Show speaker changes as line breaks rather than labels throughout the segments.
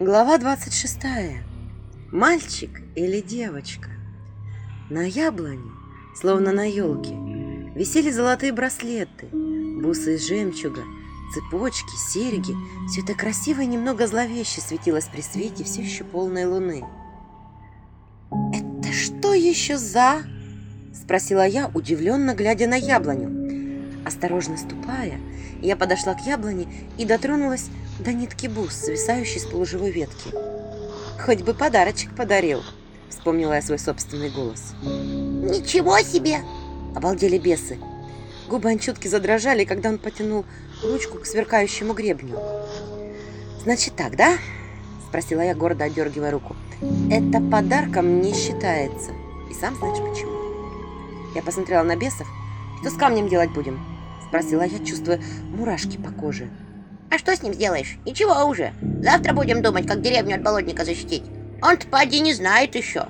Глава 26. Мальчик или девочка? На яблоне, словно на елке, висели золотые браслеты, бусы из жемчуга, цепочки, серьги. Все это красиво и немного зловеще светилось при свете все еще полной луны. «Это что еще за?» – спросила я, удивленно глядя на яблоню. Осторожно ступая, я подошла к яблоне и дотронулась до нитки бус, свисающей с полуживой ветки. «Хоть бы подарочек подарил!» – вспомнила я свой собственный голос.
«Ничего себе!»
– обалдели бесы. Губы Анчутки задрожали, когда он потянул ручку к сверкающему гребню. «Значит так, да?» – спросила я, гордо отдергивая руку. «Это подарком не считается. И сам знаешь почему». Я посмотрела на бесов. «Что с камнем делать будем?» – спросила я, чувствуя мурашки по коже.
А что с ним сделаешь? Ничего уже. Завтра будем думать, как деревню от болотника защитить. Он-то поди не знает еще.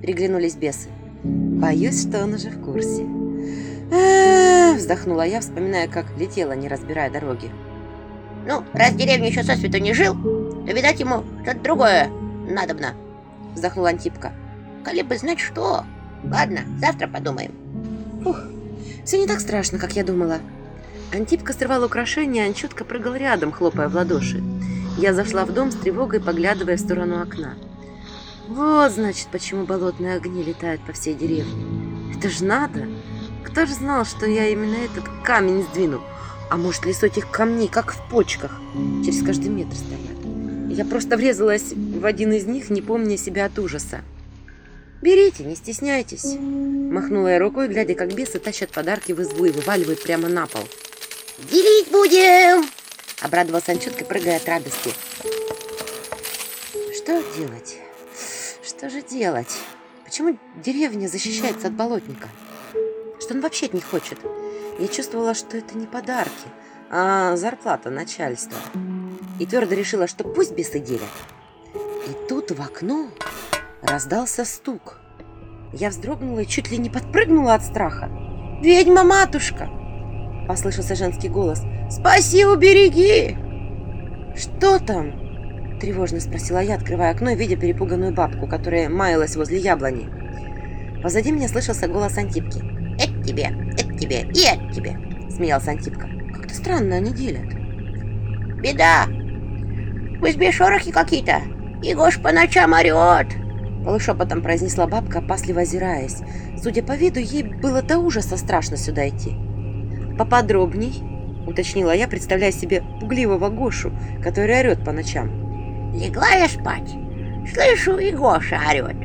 Приглянулись бесы. Боюсь, что он уже в курсе. А, вздохнула я, вспоминая, как летела, не разбирая дороги.
Ну, раз деревня еще со свету не жил, то, видать, ему что-то другое надобно.
Вздохнула Антипка.
Коли бы знать что. Ладно, завтра подумаем.
Фух, все не так страшно, как я думала. Антипка срывала украшения, а Анчутка прыгал рядом, хлопая в ладоши. Я зашла в дом с тревогой, поглядывая в сторону окна. Вот, значит, почему болотные огни летают по всей деревне. Это ж надо! Кто ж знал, что я именно этот камень сдвину? А может, лесу этих камней, как в почках, через каждый метр стоят. Я просто врезалась в один из них, не помня себя от ужаса. «Берите, не стесняйтесь!» Махнула я рукой, глядя, как бесы тащат подарки в избу и вываливают прямо на пол.
Делить будем!»
Обрадовался Анчутка, прыгая от радости. Что делать? Что же делать? Почему деревня защищается от болотника? Что он вообще от них хочет? Я чувствовала, что это не подарки, а зарплата начальства. И твердо решила, что пусть бесы делят. И тут в окно раздался стук. Я вздрогнула и чуть ли не подпрыгнула от страха. «Ведьма-матушка!» Послышался женский голос. «Спаси, убереги!» «Что там?» Тревожно спросила я, открывая окно и видя перепуганную бабку, которая маялась возле яблони. Позади меня слышался голос Антипки.
«Это тебе, это тебе и это тебе!»
Смеялся Антипка. «Как-то странно они делят».
«Беда! В избе шорохи какие-то, и Гош по ночам орет!»
Полушепотом произнесла бабка, опасливо озираясь. Судя по виду, ей было до ужаса страшно сюда идти. «Поподробней?» – уточнила я, представляя себе пугливого Гошу, который орет по ночам.
«Легла я спать. Слышу, и Гоша орет.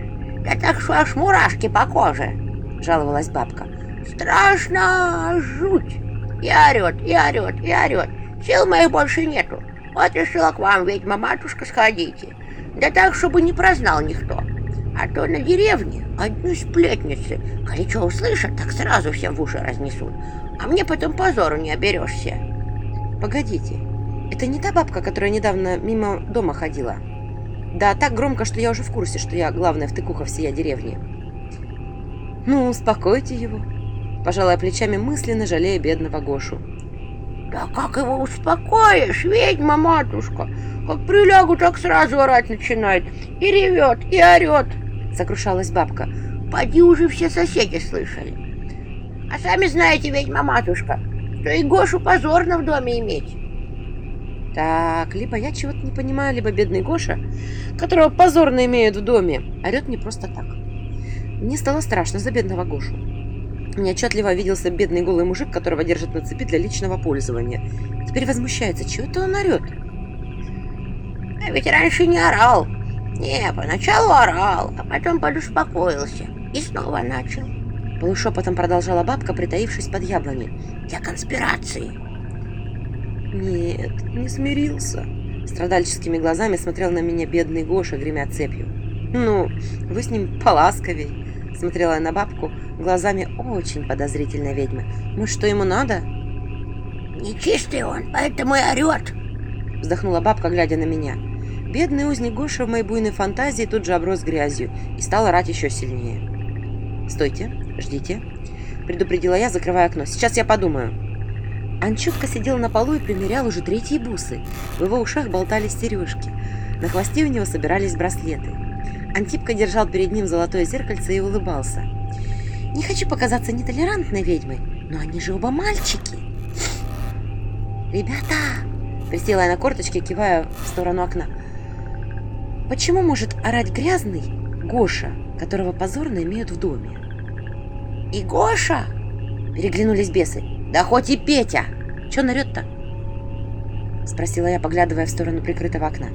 Да так что аж мурашки по коже!» – жаловалась бабка. «Страшно! Жуть! И орет, и орет, и орет. Сил моих больше нету. Вот решила к вам, ведьма-матушка, сходите. Да так, чтобы не прознал никто. А то на деревне одни сплетницы, коли что услышат, так сразу всем в уши разнесут а мне потом позору не оберешься.
Погодите, это не та бабка, которая недавно мимо дома ходила? Да, так громко, что я уже в курсе, что я главная втыкуха всей деревни. Ну, успокойте его. Пожалуй, плечами мысленно жалея бедного Гошу.
Да как его успокоишь, ведьма, матушка? Как прилягу, так сразу орать начинает. И ревет, и орет. Сокрушалась бабка. Поди уже все соседи слышали. А сами знаете, ведьма-матушка, что и Гошу позорно в доме иметь.
Так, либо я чего-то не понимаю, либо бедный Гоша, которого позорно имеют в доме, орет не просто так. Мне стало страшно за бедного Гошу. Мне отчетливо виделся бедный голый мужик, которого держат на цепи для личного пользования. Теперь возмущается, чего это он орет?
А ведь раньше не орал. Не, поначалу орал, а потом подуспокоился и снова начал.
Полушепотом продолжала бабка, притаившись под яблони.
«Для конспирации!»
«Нет, не смирился!» Страдальческими глазами смотрел на меня бедный Гоша, гремя цепью. «Ну, вы с ним поласковей!» Смотрела я на бабку глазами очень подозрительной ведьмы. «Ну что ему надо?»
«Нечистый он, поэтому и орет!»
Вздохнула бабка, глядя на меня. Бедный узник Гоша в моей буйной фантазии тут же оброс грязью и стал орать еще сильнее. «Стойте, ждите», — предупредила я, закрывая окно. «Сейчас я подумаю». Анчутка сидел на полу и примерял уже третьи бусы. В его ушах болтались сережки. На хвосте у него собирались браслеты. Антипка держал перед ним золотое зеркальце и улыбался. «Не хочу показаться нетолерантной ведьмой, но они же оба мальчики!» «Ребята!» – присела я на корточки, кивая в сторону окна. «Почему может орать грязный Гоша, которого позорно имеют в доме?»
«И Гоша?» – переглянулись бесы. «Да хоть и Петя! Че нарет-то?» – спросила я, поглядывая в сторону прикрытого окна.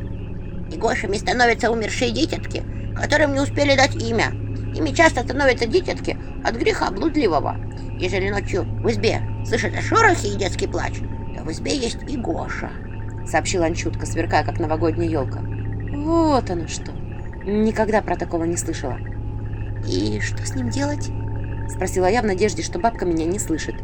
«И Гошами становятся умершие дитятки, которым не успели дать имя. Ими часто становятся дитятки от греха блудливого. Ежели ночью в избе слышат шорохи и детский плач, то в избе есть и Гоша», — сообщила Анчутка, сверкая, как новогодняя елка.
«Вот оно что! Никогда про такого не слышала».
«И что с ним делать?»
— спросила я в надежде, что бабка меня не слышит.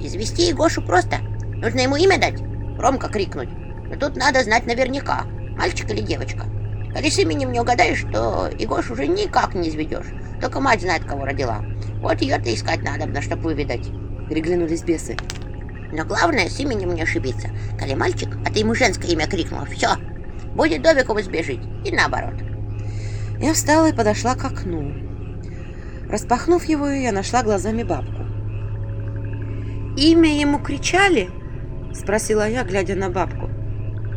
«Извести Егошу просто. Нужно ему имя дать, громко крикнуть. Но тут надо знать наверняка, мальчик или девочка. Коли с именем не угадаешь, то Егош уже никак не изведешь. Только мать знает, кого родила. Вот ее-то искать надо, на чтоб выведать.
Переглянулись бесы.
Но главное, с именем не ошибиться. Коли мальчик, а ты ему женское имя крикнул, все, будет Добику в избе жить. И наоборот.
Я встала и подошла к окну. Распахнув его, я нашла глазами бабку. «Имя ему кричали?» — спросила я, глядя на бабку.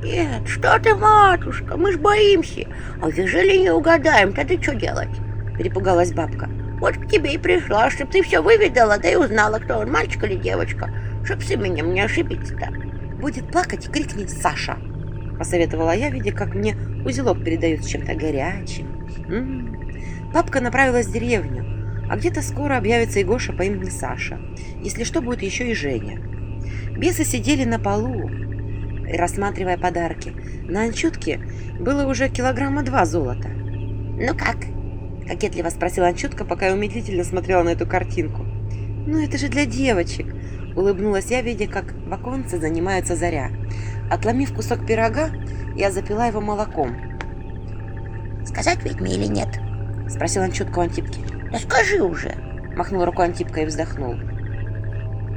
«Нет, что ты, матушка, мы ж боимся. А ежели не угадаем, то ты что делать?»
Перепугалась бабка.
«Вот к тебе и пришла, чтоб ты все выведала, да и узнала, кто он, мальчик или девочка, чтоб с именем не ошибиться-то».
«Будет плакать, крикни Саша!» Посоветовала я, видя, как мне узелок передают с чем-то горячим. М -м -м. Бабка направилась в деревню, а где-то скоро объявится и Гоша по имени Саша. Если что, будет еще и Женя. Бесы сидели на полу, рассматривая подарки. На Анчутке было уже килограмма два золота.
«Ну как?»
– кокетливо спросила Анчутка, пока я умилительно смотрела на эту картинку. «Ну это же для девочек!» – улыбнулась я, видя, как в оконце занимается заря. Отломив кусок пирога, я запила его молоком.
«Сказать ведьме или нет?»
– спросил Анчутка у Антипки.
«Да скажи уже!»
– махнул рукой Антипка и вздохнул.